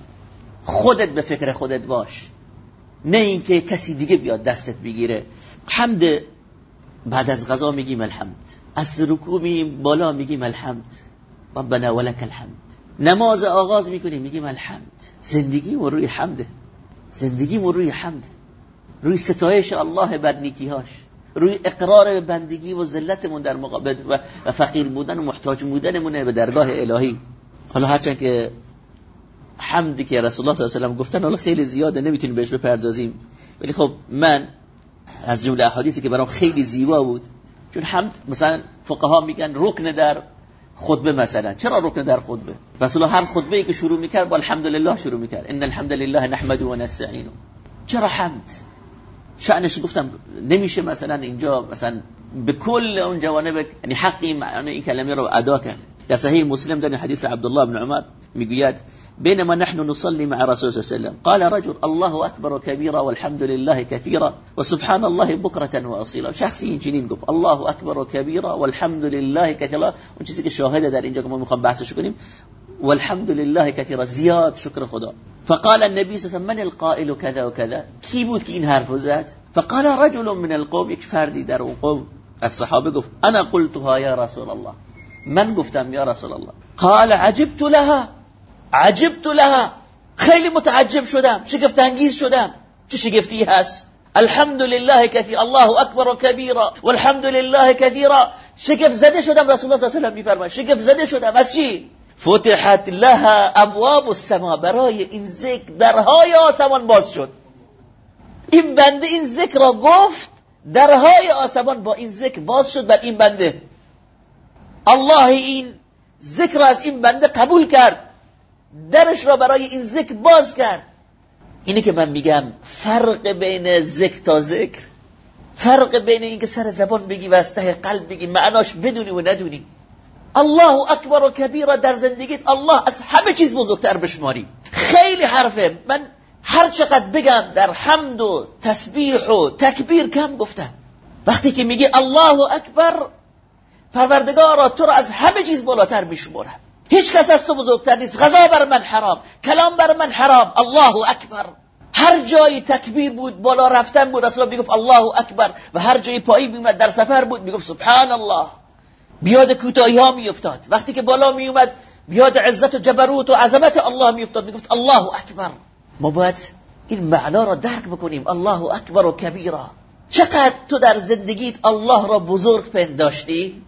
خودت به فکر خودت باش. نه اینکه کسی دیگه بیاد دستت بگیره. حمد. بعد از غذا میگیم الحمد. از رکوع میگیم بالا میگیم الحمد. ربنا ولك الحمد. نماز آغاز می‌کنیم میگیم الحمد. زندگی و روی حمده. زندگی و روی حمد. روی ستایش الله بر نیکیهاش روی اقرار به بندگی و ذلتمون در مقابل و فقیر بودن و محتاج بودنمونه به درگاه الهی. حالا هرچند که حمدی که رسول الله صلی الله علیه و گفتن حالا خیلی زیاده نمی‌تونیم بهش بپردازیم. ولی خب من از جمله احادیثی که برام خیلی زیبا بود چون حمد مثلا فقها میگن رکن در خطبه مثلا. چرا رکن در خطبه؟ رسول هر خطبه ای که شروع می‌کرد با الحمدلله شروع می‌کرد. ان الحمدلله نحمده و نستعینه چرا حمد؟ شأنش گفتم نمیشه مثلا اینجا مثلا به کل اون جوانب یعنی حقی معنی این کلمه رو ادا کرد. ده صحيح مسلم ده حديث عبد الله بن عمر ميقياد بينما نحن نصلي مع رسول صلى الله عليه وسلم. قال رجل الله أكبر كبيرا والحمد لله كثيرا وسبحان الله بكرة وأصيلا. شخصي جنين قف الله أكبر كبيرا والحمد لله كثيرا. ونشتك الشهادة دار إنجا كمان مخم بحث شكرين والحمد لله كثيرا زياد شكر خدا. فقال النبي صلى الله عليه وسلم من القائل كذا وكذا؟ كي بود كي حرف هرفزات فقال رجل من القوم يكفر دي دار القوم الصحابة قف أنا قلتها يا رسول الله. من گفتم یا رسول الله قال عجبت لها. عجبت لها. خیلی متعجب شدم. شگفت انگیز شدم. چه شگفتی هست؟ الحمد لله كثير الله اكبر وكبيرا والحمد لله كثيرا شگفت زده شدم رسول الله صلی الله علیه و میفرماید. شگفت زده شدم. از چی؟ فتحت لها ابواب السما. برای این ذکر درهای آسمان باز شد. این بنده این ذکر را گفت درهای آسمان با این ذکر باز شد. بر این بنده الله این ذکر از این بنده قبول کرد. درش را برای این ذکر باز کرد. اینه که من میگم فرق بین ذکر تا ذکر. فرق بین اینکه سر زبان بگی و از ته قلب بگی معناش بدونی و ندونی. الله اکبر و کبیر در زندگیت الله از همه چیز بزرگتر بشماری. خیلی حرفه. من هر چقدر بگم در حمد و تسبیح و تکبیر کم گفتم. وقتی که میگی الله اکبر پروردگارا تو را از همه چیز بالاتر میشمارد. هیچ کس از تو بزرگتر نیست. غذا بر من حرام کلام بر من حرام. الله اکبر. هر جایی تکبیر بود بالا رفتن بود رسول می‌گفت الله اکبر. و هر جایی پایی میومد در سفر بود می‌گفت سبحان الله بیاد کوتاهی ها میافتاد. وقتی که بالا میومد بیاد عزت و جبروت و عظمت الله میافتاد. می‌گفت الله اکبر. ما باید این معنا را درک بکنیم. الله اکبر و کبیرا. چقدر تو در زندگیت الله را بزرگ پنداشتی؟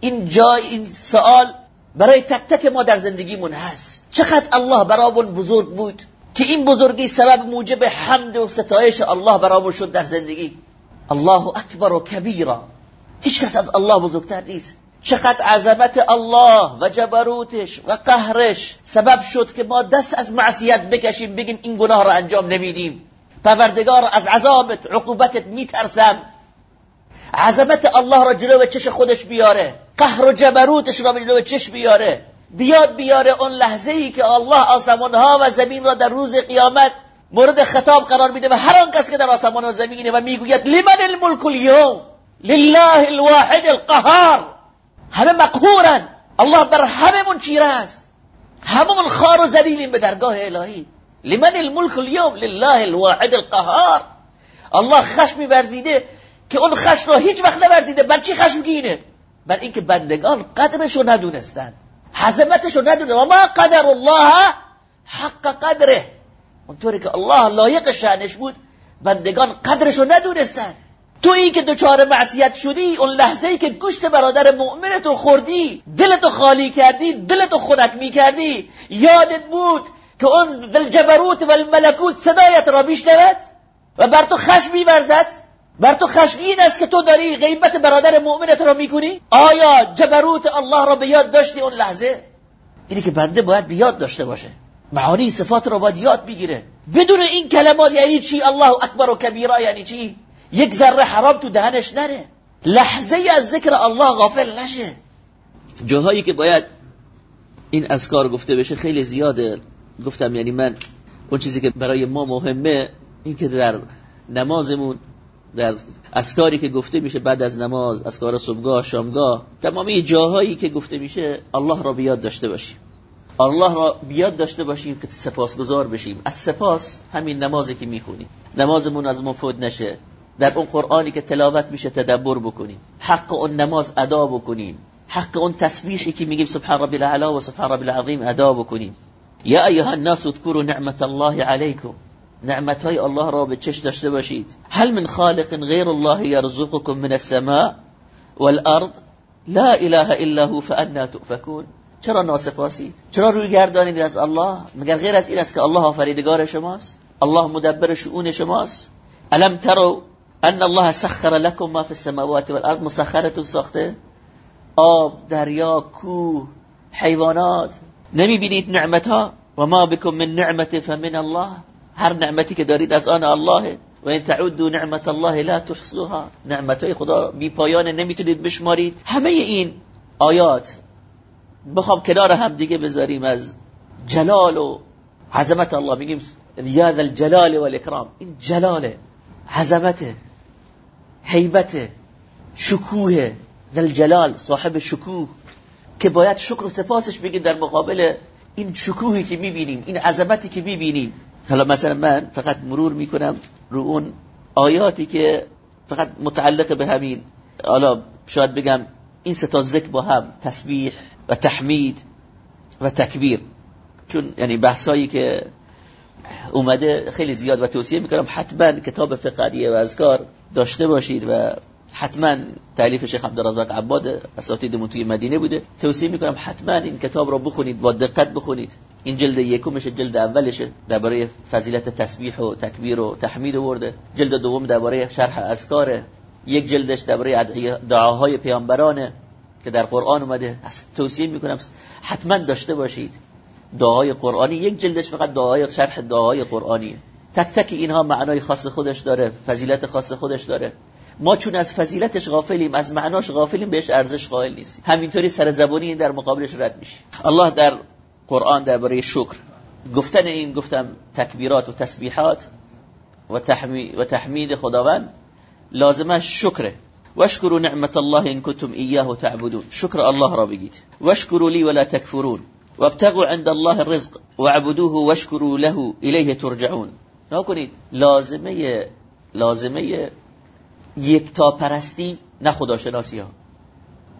این جای این سوال برای تک تک ما در زندگیمون هست. چقدر الله برامون بزرگ بود که این بزرگی سبب موجب حمد و ستایش الله برامون شد در زندگی. الله اکبر و کبیرا هیچ کس از الله بزرگتر نیست. چقدر عظمت الله و جبروتش و قهرش سبب شد که ما دست از معصیت بکشیم بگیم این گناه را انجام نمیدیم. پروردگار از عذابت عقوبتت میترسم. عظمت الله را جلو چش خودش بیاره. قهر و جبروتش را جلو چش بیاره. بیاد بیاره اون لحظه ای که الله آسمان ها و زمین را در روز قیامت مورد خطاب قرار میده و هر آن کس که در آسمان و زمینه و می‌گوید لمن الملک اليوم؟ لله الواحد القهار. همه مقهورن. الله بر همه من چیره است. هممون خار و ذلیلیم به درگاه الهی. لمن الملک اليوم؟ لله الواحد القهار. الله خشمی ورزیده که اون خشم را هیچ وقت نورزیده. بر چی خشمگینه؟ بر اینکه بندگان قدرشو ندونستن. حزمتشو ندونستن. و ما قدر الله حق قدره. اونطوری که الله لایق شانش بود بندگان قدرشو ندونستن. تو ای که دچار معصیت شدی اون لحظه ای که گوشت برادر مؤمنتو خوردی دلتو خالی کردی دلتو خنک می کردی یادت بود که اون الجبروت و الملکوت صدایت را بیشنود و بر تو خشم میورزد؟ بر تو خشمگین است که تو داری غیبت برادر مؤمنت را می‌کنی آیا جبروت الله را به یاد داشتی اون لحظه؟ اینی که بنده باید به یاد داشته باشه. معانی صفات را باید یاد بگیره. بدون این کلمات یعنی چی؟ الله اکبر و کبیرا یعنی چی؟ یک ذره حرام تو دهنش نره. لحظه از ذکر الله غافل نشه. جاهایی که باید این اذکار گفته بشه خیلی زیاده. گفتم یعنی من اون چیزی که برای ما مهمه این که در نمازمون در اسکاری که گفته میشه بعد از نماز اسکار صبحگاه شامگاه تمامی جاهایی که گفته میشه الله را بیاد داشته باشیم. الله را بیاد داشته باشیم که سپاسگزار بشیم. از سپاس همین نمازی که می‌خونیم. نمازمون از ما فوت نشه. در اون قرآنی که تلاوت میشه تدبر بکنیم. حق اون نماز ادا بکنیم. حق اون تسبیحی که میگیم سبحان ربی العلا و سبحان ربی العظیم ادا بکنیم. یا ایها الناس اذكروا نعمت الله علیکم. نعمت های الله را به چش داشته باشید. هل من خالق غیر الله یرزقكم من السماء والارض؟ لا اله الا هو فانا تؤفكون چرا ناسپاسید؟ چرا روی گردانید از الله؟ مگر غیر از این است که الله آفریدگار شماست؟ الله مدبر شؤون شماست؟ الم تروا ان الله سخر لكم ما في السماوات والارض مسخرتون ساخته؟ آب دریا کوه حیوانات. نمی بینید نعمت ها و ما بكم من نعمت فمن الله. هر نعمتی که دارید از آن الله و این تعودوا نعمت الله لا تحصوها. نعمت های خدا بی پایان نمی‌تونید بشمارید. همه این آیات بخوام کنار هم دیگه بذاریم از جلال و عظمت الله. میگیم یا الجلال والاکرام این جلاله عظمت حیبت شکوه ذا الجلال صاحب شکوه که باید شکر و سپاسش بگیم در مقابل این شکوهی که می‌بینیم این عظمتی که می‌بینیم. حالا مثلا من فقط مرور می‌کنم رو اون آیاتی که فقط متعلق به همین حالا شاید بگم این ستا ذکر با هم تسبیح و تحمید و تکبیر. چون یعنی بحثایی که اومده خیلی زیاد و توصیه می‌کنم حتما کتاب فقهی و اذکار داشته باشید و حتما تعلیف شیخ عبدالرزاق عباد اساتیدمون توی مدینه بوده. توصیه می‌کنم حتما این کتاب رو بخونید با دقت بخونید. این جلد یکمشه جلد اولشه درباره فضیلت تسبیح و تکبیر و تحمید ورده. جلد دوم درباره شرح اذکاره. یک جلدش درباره دعاهای پیامبرانه که در قرآن اومده. توصیه می‌کنم حتما داشته باشید. دعای قرآنی یک جلدش فقط دعای شرح دعای قرآنیه تک تک اینها معنای خاص خودش داره فضیلت خاص خودش داره. ما چون از فضیلتش غافلیم از معناش غافلیم بهش ارزش قائل نیستیم. همینطوری سر زبانی این در مقابلش رد میشه الله در قرآن درباره شکر. گفتن این گفتم تکبیرات و تسبیحات و, تحمی و تحمید خداوند لازمه شکره. واشکروا نعمت الله ان کنتم ایاه تعبدون. شکر الله را بگید. واشکروا لی ولا تکفرون. وابتغوا عند الله الرزق واعبدوه واشكروا له الیه ترجعون. نکنید لازمه لازمه یکتا پرستی نه خداشناسی ها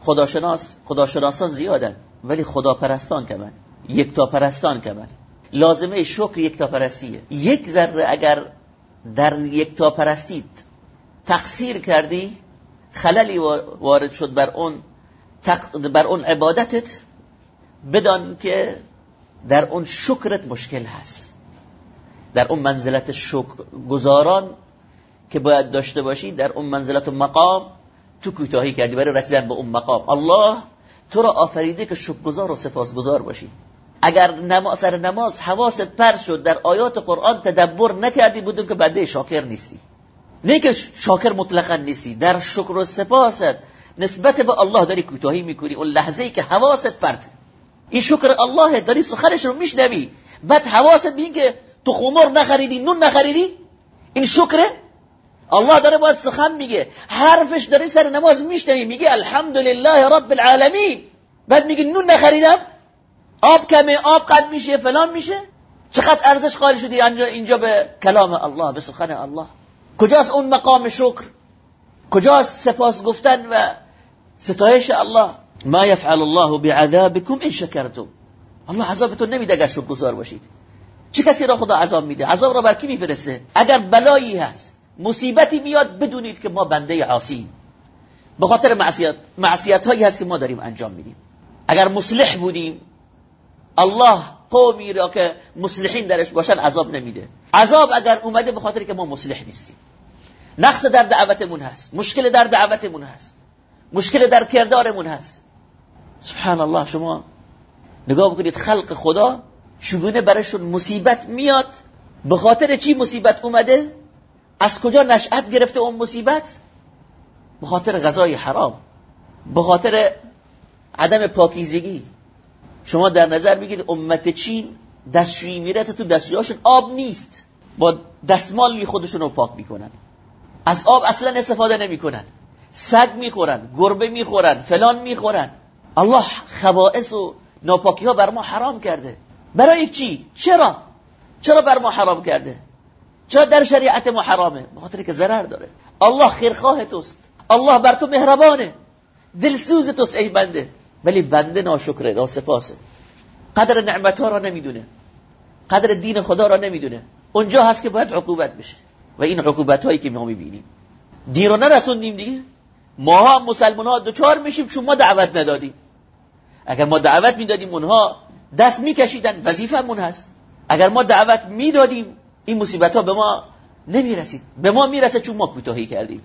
خداشناس خداشناسان زیادن ولی خداپرستان کمن. یکتا پرستان کمن لازمه شکر یکتا پرستیه یک ذره اگر در یکتا پرستید تقصیر کردی خللی وارد شد بر اون بر اون عبادتت بدان که در اون شکرت مشکل هست. در اون منزلت شکر گذاران که باید داشته باشی در اون منزلت و مقام تو کوتاهی کردی برای رسیدن به اون مقام. الله تو را آفریده که شکرگزار و سپاسگزار باشی. اگر نماز سر نماز حواست پر شد در آیات قرآن تدبر نکردی بودون که بنده شاکر نیستی. نه که شاکر مطلقا نیستی. در شکر و سپاست. نسبت به الله داری کوتاهی می‌کنی. اون لحظه ای که حواست پرت. این شکر الله داری سخنش رو میشنوی. بعد حواست بین که تو خمر نخریدی نون نخریدی؟ این شکره الله داره باید سخن میگه. حرفش داره سر نماز میشنوی. میگه الحمدلله رب العالمین. بعد میگه نون نخریدم؟ آب کمه آب قد میشه فلان میشه. چقدر ارزش قائل شدی اینجا به کلام الله به سخن الله. کجاست اون مقام شکر؟ کجاست سپاس گفتن و ستایش الله؟ ما یفعل الله بعذابكم ان شکرتم. الله عذابتون نمیده اگر شکر گزار باشید. چه کسی را خدا عذاب میده؟ عذاب را بر کی میفرسته؟ اگر بلایی هست مصیبتی میاد بدونید که ما بنده عاصی به خاطر معصیت معصیت هایی هست که ما داریم انجام میدیم. اگر مصلح بودیم الله قومی را که مصلحین درش باشن عذاب نمیده. عذاب اگر اومده به خاطر که ما مصلح نیستیم. نقص در دعوتمون هست. مشکل در دعوتمون هست. مشکل در کردارمون هست. سبحان الله شما نگاه بکنید خلق خدا چگونه برشون مصیبت میاد؟ به خاطر چی مصیبت اومده؟ از کجا نشأت گرفته اون مصیبت؟ به خاطر غذای حرام. به خاطر عدم پاکیزگی. شما در نظر بگیرید امت چین دستشویی میره تو دستشویاشون آب نیست. با دستمال خودشون رو پاک می‌کنن. از آب اصلا استفاده نمی‌کنن. سگ می‌خورن گربه می‌خورن فلان می‌خورن. الله خبائس و ناپاکی ها بر ما حرام کرده. برای چی؟ چرا؟ چرا بر ما حرام کرده؟ چرا در شریعت ما حرامه؟ بخاطر که ضرر داره. الله خیرخواه توست. الله بر تو مهربانه. دلسوز توست ای بنده. ولی بنده ناشکره ناسپاسه قدر نعمت ها را نمی‌دونه. قدر دین خدا را نمی‌دونه. اونجا هست که باید عقوبت بشه. و این عقوبت هایی که ما می‌بینیم. دیر و نرسوندیم دیگه. ما هم مسلمان ها دوچار میشیم چون ما دعوت ندادیم. اگر ما دعوت می‌دادیم اونها دست میکشیدن وظیفمون هست. اگر ما دعوت می‌دادیم این مصیبت ها به ما نمی‌رسید. به ما می‌رسه چون ما کوتاهی کردیم.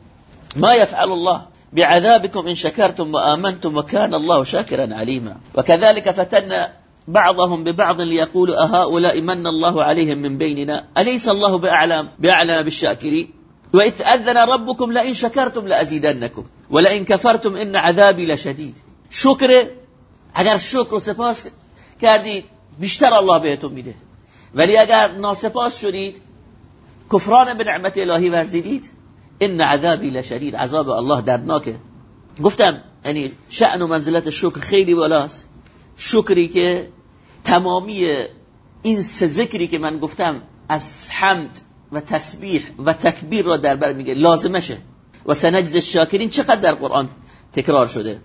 ما يفعل الله. بعذابكم إن شكرتم وآمنتم وكان الله شاكرا عليما. وكذلك فتنا بعضهم ببعض ليقولوا أهؤلاء من الله عليهم من بيننا؟ أليس الله بأعلم, بأعلم بالشاكرين؟ وإذ أذن ربكم لئن شكرتم لأزيدنكم ولئن كفرتم إن عذابي لشديد. شكر اگر شکر و سپاس کردید بیشتر الله بهتون میده. ولی اگر ناسپاس شدید کفران به نعمت الهی ورزیدید ان عذابی لشدید عذاب الله دردناکه. گفتم یعنی شأن و منزلت شکر خیلی بالاست. شکری که تمامی این سه ذکری که من گفتم از حمد و تسبیح و تکبیر را در بر میگه لازمشه و سنجد الشاکرین چقدر در قرآن تکرار شده.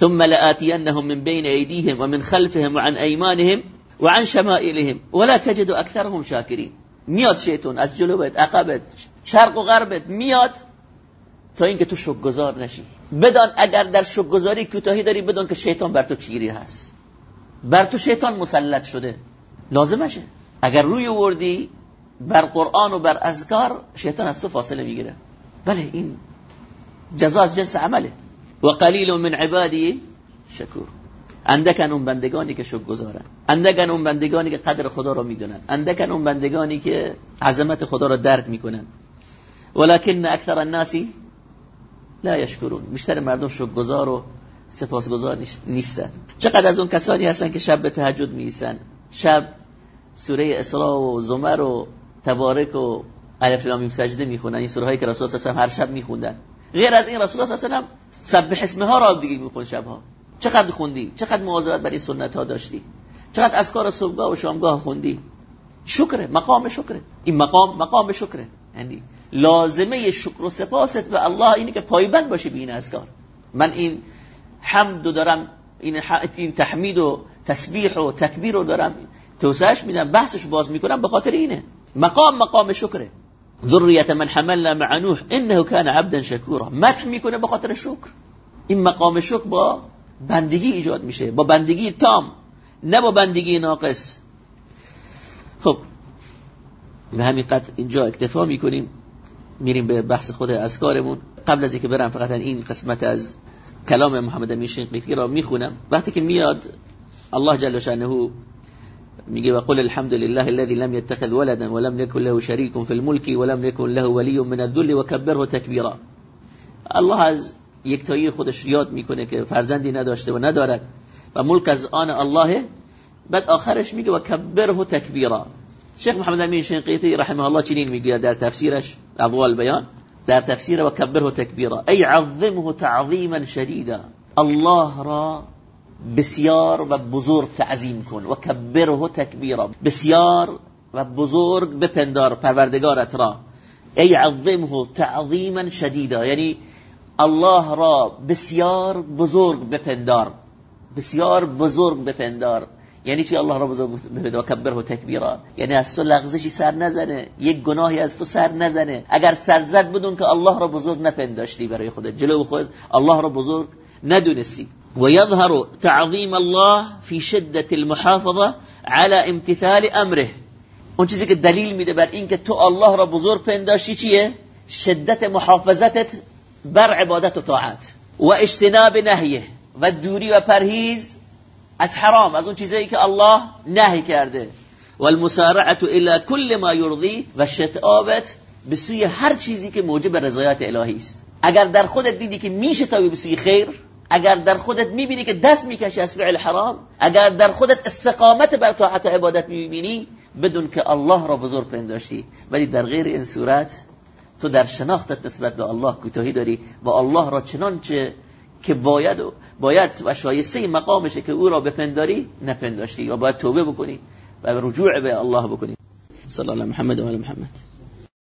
ثم لآتینهم من بین ایدیهم و من خلفهم و عن ایمانهم و عن شمائلهم. ولا تجد اکثرهم شاکرین. میاد شیطان از جلوبت عقبت شرق و غربت میاد تا اینکه تو شک گذار نشی. بدان اگر در شک گذاری کوتاهی داری بدان که شیطان بر تو چیری هست. بر تو شیطان مسلط شده. لازمشه اگر روی وردی بر قرآن و بر اذکار شیطان از تو فاصله می‌گیره. بله این جزا از جنس عمله. و قلیل من عبادی شکور. اندکن اون بندگانی که شکر گذارن. اندکن اون بندگانی که قدر خدا رو می‌دونن. اندکن اون بندگانی که عظمت خدا رو درک می‌کنن. ولكن اکثر الناس لا یشکرون. بیشتر مردم شکر گذار و سپاسگزار نیستن. چقدر از اون کسانی هستن که شب به تهجد میسن شب سوره اسراء و زمر و تبارک و الف لام سجده می‌خونن. این سوره که رسول الله هر شب میخوندن. غیر از این رسول الله صلی الله علیه و سبح اسمها را دیگه میخون شبها. چقدر خوندی؟ چقدر مواظبت برای سنت ها داشتی؟ چقدر از کار صبحگاه و شامگاه خوندی؟ شکره مقام شکره. این مقام مقام شکره. یعنی لازمه شکر و سپاست به الله اینه که پایبند باشه به این اذکار من این حمد و دارم این, این تحمید و تسبیح و تکبیر رو دارم توسعش میدم بحثش باز می‌کنم به خاطر اینه. مقام مقام شکره. ذریت من حملنا مع نوح انه كان عبدا شکورا. مدح می‌کنه به خاطر شکر. این مقام شکر با بندگی ایجاد میشه. با بندگی تام نه با بندگی ناقص. خب به همین قدر اینجا اکتفا می‌کنیم. میریم به بحث خود اذکارمون. قبل از اینکه برم فقط این قسمت از کلام محمد امین شنقیطی را می‌خونم. وقتی که میاد الله جل شانه میگه وقل الحمد لله الذي لم يتخذ ولدا ولم يكن له شريك في الملك ولم يكن له ولي من الذل وكبره تكبيرا. الله از یکتایی خودش یاد می‌کنه که فرزندی نداشته و ندارد و ملک از آن الله بعد آخرش میگه و کبره تکبیرا. شیخ محمد امین شنقیطی رحمه الله چنین میگه در تفسیرش اضواء بیان در تفسیر و کبره تکبیرا. ای عظمه تعظیما شدیدا. الله را بسیار و بزرگ تعظیم کن. و کبره تکبیرا. بسیار و بزرگ بپندار پروردگارت را. ای عظمه تعظیما شدیدا. یعنی الله را بسیار بزرگ بپندار. بسیار بزرگ بپندار. یعنی چی الله را بزرگ بپندار؟ کبره و تکبیرا. یعنی از تو لغزشی سر نزنه. یک گناهی از تو سر نزنه. اگر سر زد بدون که الله را بزرگ نپنداشتی برای خودت. جلو خود الله را بزرگ ندونستی. ويظهر تعظيم الله في شدة المحافظة على امتثال امره. اون چیزی که دلیل میده بر اینکه تو الله را بزرگ پنداشتی چیه؟ شدت محافظتت بر عبادت و طاعت و اجتناب نهیه و دوری و پرهیز از حرام از اون چیزایی که الله نهی کرده. و المسارعت الى كل ما یرضی و شتابت به سوی هر چیزی که موجب رضایت الهی است. اگر در خودت دیدی که میشه تا به سوی خیر اگر در خودت می‌بینی که دست می‌کشی از فعل حرام اگر در خودت استقامت بر طاعت و عبادت می‌بینی بدون که الله را بزرگ پنداشتی. ولی در غیر این صورت تو در شناختت نسبت به الله کوتاهی داری و الله را چنانچه که باید و باید و شایسته مقامشه که او را بپنداری نپنداشتی و باید توبه بکنی و رجوع به الله بکنی. صلی الله محمد و محمد.